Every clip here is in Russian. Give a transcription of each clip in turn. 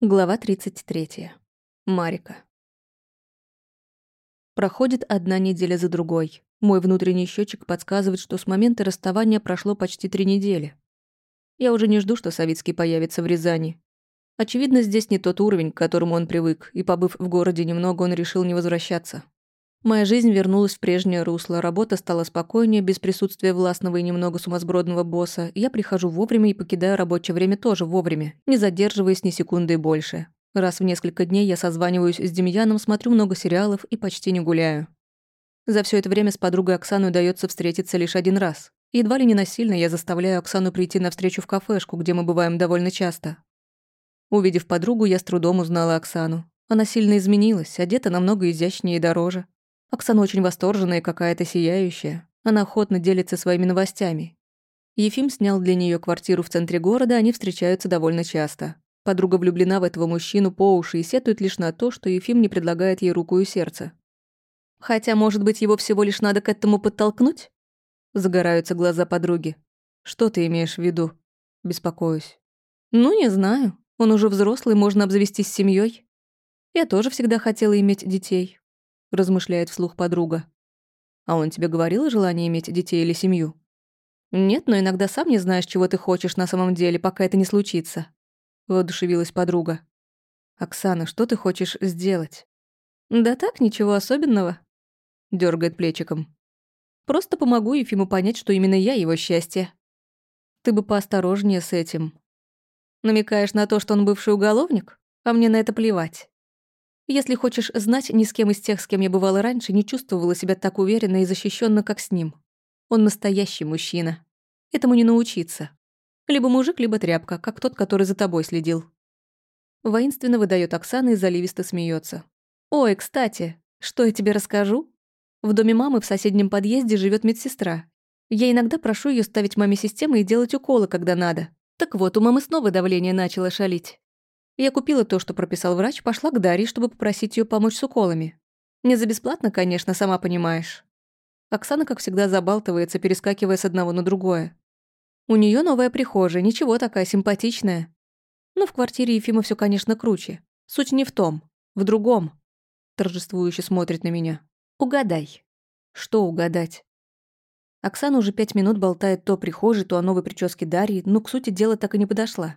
Глава 33. Марика. Проходит одна неделя за другой. Мой внутренний счетчик подсказывает, что с момента расставания прошло почти три недели. Я уже не жду, что Савицкий появится в Рязани. Очевидно, здесь не тот уровень, к которому он привык, и, побыв в городе немного, он решил не возвращаться. Моя жизнь вернулась в прежнее русло, работа стала спокойнее, без присутствия властного и немного сумасбродного босса. Я прихожу вовремя и покидаю рабочее время тоже вовремя, не задерживаясь ни секунды больше. Раз в несколько дней я созваниваюсь с Демьяном, смотрю много сериалов и почти не гуляю. За все это время с подругой Оксаной удается встретиться лишь один раз. Едва ли не насильно я заставляю Оксану прийти на встречу в кафешку, где мы бываем довольно часто. Увидев подругу, я с трудом узнала Оксану. Она сильно изменилась, одета намного изящнее и дороже. Оксана очень восторженная и какая-то сияющая. Она охотно делится своими новостями. Ефим снял для нее квартиру в центре города, они встречаются довольно часто. Подруга влюблена в этого мужчину по уши и сетует лишь на то, что Ефим не предлагает ей руку и сердце. Хотя, может быть, его всего лишь надо к этому подтолкнуть? Загораются глаза подруги. Что ты имеешь в виду? Беспокоюсь. Ну, не знаю. Он уже взрослый, можно обзавестись семьей. Я тоже всегда хотела иметь детей размышляет вслух подруга. А он тебе говорил о желании иметь детей или семью? Нет, но иногда сам не знаешь, чего ты хочешь на самом деле, пока это не случится. Воодушевилась подруга. Оксана, что ты хочешь сделать? Да так, ничего особенного. Дергает плечиком. Просто помогу Ефиму понять, что именно я его счастье. Ты бы поосторожнее с этим. Намекаешь на то, что он бывший уголовник? А мне на это плевать. Если хочешь знать, ни с кем из тех, с кем я бывала раньше, не чувствовала себя так уверенно и защищенно, как с ним. Он настоящий мужчина. Этому не научиться. Либо мужик, либо тряпка, как тот, который за тобой следил. Воинственно выдает Оксана и заливисто смеется. «Ой, кстати, что я тебе расскажу? В доме мамы в соседнем подъезде живет медсестра. Я иногда прошу ее ставить маме системы и делать уколы, когда надо. Так вот, у мамы снова давление начало шалить. Я купила то, что прописал врач, пошла к Дарье, чтобы попросить ее помочь с уколами. Не за бесплатно, конечно, сама понимаешь. Оксана, как всегда, забалтывается, перескакивая с одного на другое. У нее новая прихожая, ничего такая симпатичная. Но в квартире Ефима все, конечно, круче. Суть не в том, в другом. Торжествующе смотрит на меня. Угадай. Что угадать? Оксана уже пять минут болтает то прихожей, то о новой прическе Дарьи, но к сути дела так и не подошла.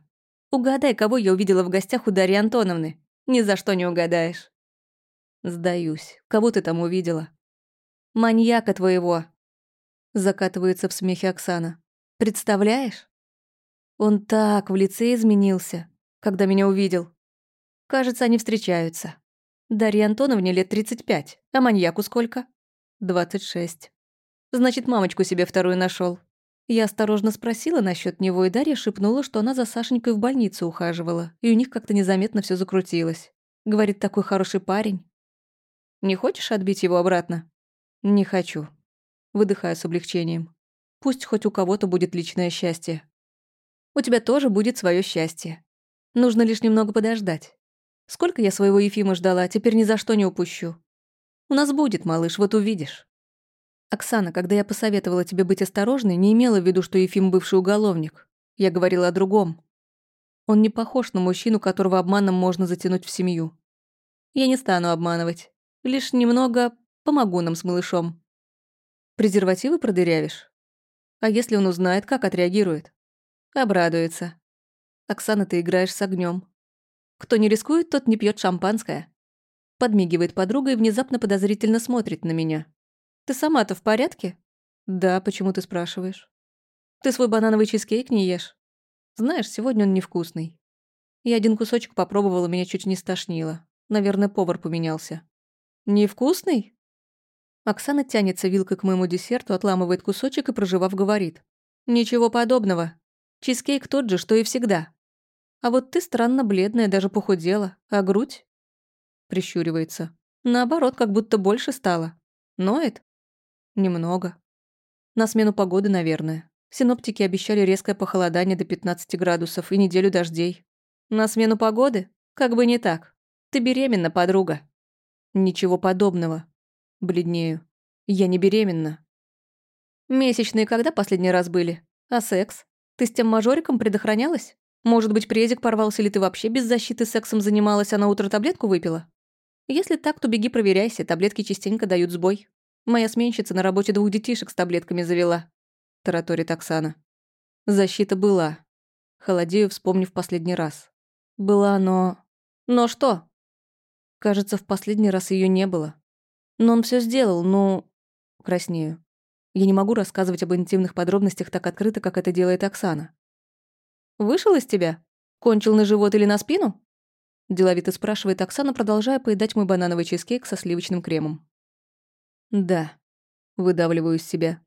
Угадай, кого я увидела в гостях у Дарьи Антоновны. Ни за что не угадаешь. Сдаюсь. Кого ты там увидела? Маньяка твоего. Закатывается в смехе Оксана. Представляешь? Он так в лице изменился, когда меня увидел. Кажется, они встречаются. Дарье Антоновне лет 35, а маньяку сколько? 26. Значит, мамочку себе вторую нашел. Я осторожно спросила насчет него, и Дарья шепнула, что она за Сашенькой в больницу ухаживала, и у них как-то незаметно все закрутилось. Говорит, такой хороший парень. Не хочешь отбить его обратно? Не хочу. Выдыхаю с облегчением. Пусть хоть у кого-то будет личное счастье. У тебя тоже будет свое счастье. Нужно лишь немного подождать. Сколько я своего Ефима ждала, теперь ни за что не упущу. У нас будет, малыш, вот увидишь. «Оксана, когда я посоветовала тебе быть осторожной, не имела в виду, что Ефим бывший уголовник. Я говорила о другом. Он не похож на мужчину, которого обманом можно затянуть в семью. Я не стану обманывать. Лишь немного помогу нам с малышом. Презервативы продырявишь? А если он узнает, как отреагирует? Обрадуется. Оксана, ты играешь с огнем. Кто не рискует, тот не пьет шампанское. Подмигивает подруга и внезапно подозрительно смотрит на меня. Ты сама-то в порядке? Да, почему ты спрашиваешь? Ты свой банановый чизкейк не ешь? Знаешь, сегодня он невкусный. Я один кусочек попробовала, меня чуть не стошнило. Наверное, повар поменялся. Невкусный? Оксана тянется вилкой к моему десерту, отламывает кусочек и, проживав, говорит. Ничего подобного. Чизкейк тот же, что и всегда. А вот ты странно бледная, даже похудела. А грудь? Прищуривается. Наоборот, как будто больше стало. Ноет? Немного. На смену погоды, наверное. Синоптики обещали резкое похолодание до 15 градусов и неделю дождей. На смену погоды? Как бы не так. Ты беременна, подруга. Ничего подобного. Бледнею. Я не беременна. Месячные когда последний раз были? А секс? Ты с тем мажориком предохранялась? Может быть, презик порвался, или ты вообще без защиты сексом занималась, а на утро таблетку выпила? Если так, то беги проверяйся, таблетки частенько дают сбой. Моя сменщица на работе двух детишек с таблетками завела. Тараторит Оксана. Защита была. Холодею, вспомнив последний раз. Была, но... Но что? Кажется, в последний раз ее не было. Но он все сделал, ну... Краснею. Я не могу рассказывать об интимных подробностях так открыто, как это делает Оксана. «Вышел из тебя? Кончил на живот или на спину?» Деловито спрашивает Оксана, продолжая поедать мой банановый чизкейк со сливочным кремом. «Да», — выдавливаю из себя.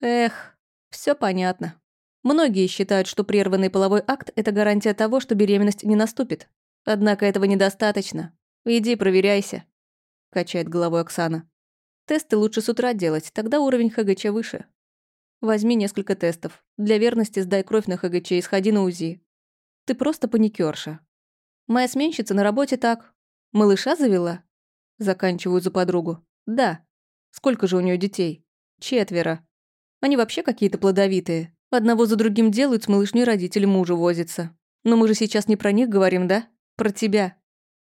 «Эх, все понятно. Многие считают, что прерванный половой акт — это гарантия того, что беременность не наступит. Однако этого недостаточно. Иди, проверяйся», — качает головой Оксана. «Тесты лучше с утра делать, тогда уровень ХГЧ выше. Возьми несколько тестов. Для верности сдай кровь на ХГЧ и сходи на УЗИ. Ты просто паникерша. Моя сменщица на работе так. Малыша завела? Заканчиваю за подругу. Да. Сколько же у нее детей? Четверо. Они вообще какие-то плодовитые. Одного за другим делают, с малышней родители мужу возятся. Но мы же сейчас не про них говорим, да? Про тебя.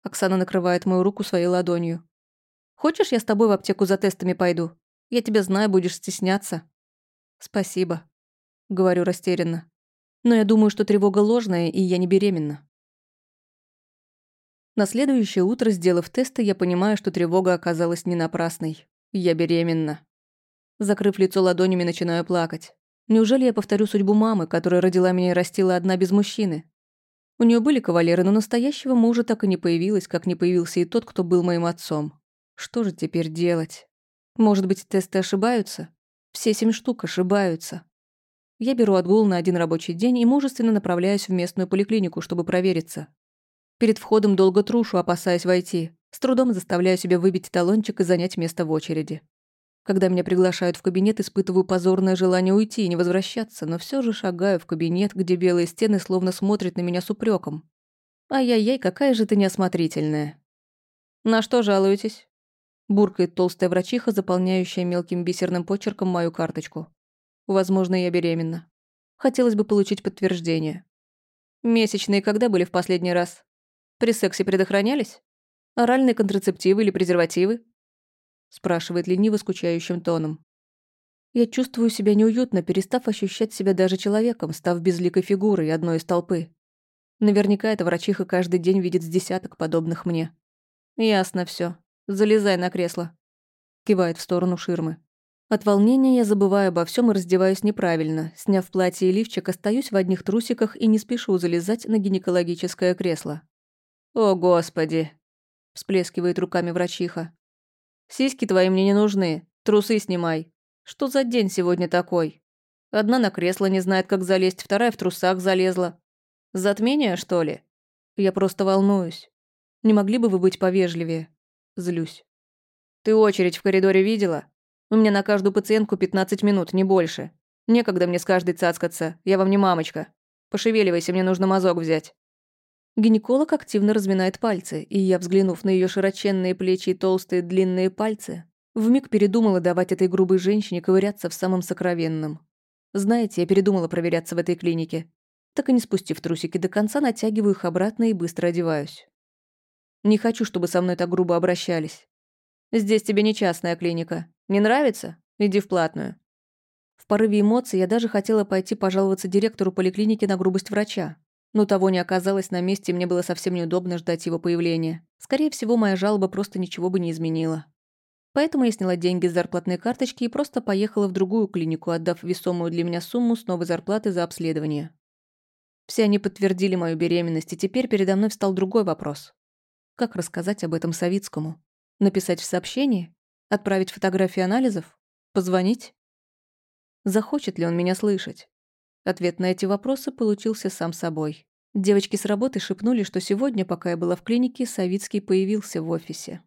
Оксана накрывает мою руку своей ладонью. Хочешь, я с тобой в аптеку за тестами пойду? Я тебя знаю, будешь стесняться. Спасибо. Говорю растерянно. Но я думаю, что тревога ложная, и я не беременна. На следующее утро, сделав тесты, я понимаю, что тревога оказалась не напрасной. Я беременна. Закрыв лицо ладонями, начинаю плакать. Неужели я повторю судьбу мамы, которая родила меня и растила одна без мужчины? У нее были кавалеры, но настоящего мужа так и не появилось, как не появился и тот, кто был моим отцом. Что же теперь делать? Может быть, тесты ошибаются? Все семь штук ошибаются. Я беру отгул на один рабочий день и мужественно направляюсь в местную поликлинику, чтобы провериться. Перед входом долго трушу, опасаясь войти. С трудом заставляю себя выбить талончик и занять место в очереди. Когда меня приглашают в кабинет, испытываю позорное желание уйти и не возвращаться, но все же шагаю в кабинет, где белые стены словно смотрят на меня с упреком. «Ай-яй-яй, какая же ты неосмотрительная!» «На что жалуетесь?» Буркает толстая врачиха, заполняющая мелким бисерным почерком мою карточку. Возможно, я беременна. Хотелось бы получить подтверждение. Месячные когда были в последний раз? При сексе предохранялись? Оральные контрацептивы или презервативы? Спрашивает лениво скучающим тоном. Я чувствую себя неуютно, перестав ощущать себя даже человеком, став безликой фигурой одной из толпы. Наверняка эта врачиха каждый день видит с десяток подобных мне. Ясно все. Залезай на кресло. Кивает в сторону ширмы. От волнения я забываю обо всем и раздеваюсь неправильно. Сняв платье и лифчик, остаюсь в одних трусиках и не спешу залезать на гинекологическое кресло. «О, Господи!» – всплескивает руками врачиха. «Сиськи твои мне не нужны. Трусы снимай. Что за день сегодня такой? Одна на кресло не знает, как залезть, вторая в трусах залезла. Затмение, что ли? Я просто волнуюсь. Не могли бы вы быть повежливее? Злюсь. Ты очередь в коридоре видела? У меня на каждую пациентку 15 минут, не больше. Некогда мне с каждой цацкаться. Я вам не мамочка. Пошевеливайся, мне нужно мазок взять. Гинеколог активно разминает пальцы, и я, взглянув на ее широченные плечи и толстые длинные пальцы, вмиг передумала давать этой грубой женщине ковыряться в самом сокровенном. Знаете, я передумала проверяться в этой клинике. Так и не спустив трусики до конца, натягиваю их обратно и быстро одеваюсь. Не хочу, чтобы со мной так грубо обращались. Здесь тебе не частная клиника. Не нравится? Иди в платную. В порыве эмоций я даже хотела пойти пожаловаться директору поликлиники на грубость врача, но того не оказалось на месте, и мне было совсем неудобно ждать его появления. Скорее всего, моя жалоба просто ничего бы не изменила. Поэтому я сняла деньги с зарплатной карточки и просто поехала в другую клинику, отдав весомую для меня сумму с новой зарплаты за обследование. Все они подтвердили мою беременность, и теперь передо мной встал другой вопрос. Как рассказать об этом Савицкому? Написать в сообщении? Отправить фотографии анализов? Позвонить? Захочет ли он меня слышать? Ответ на эти вопросы получился сам собой. Девочки с работы шепнули, что сегодня, пока я была в клинике, Савицкий появился в офисе.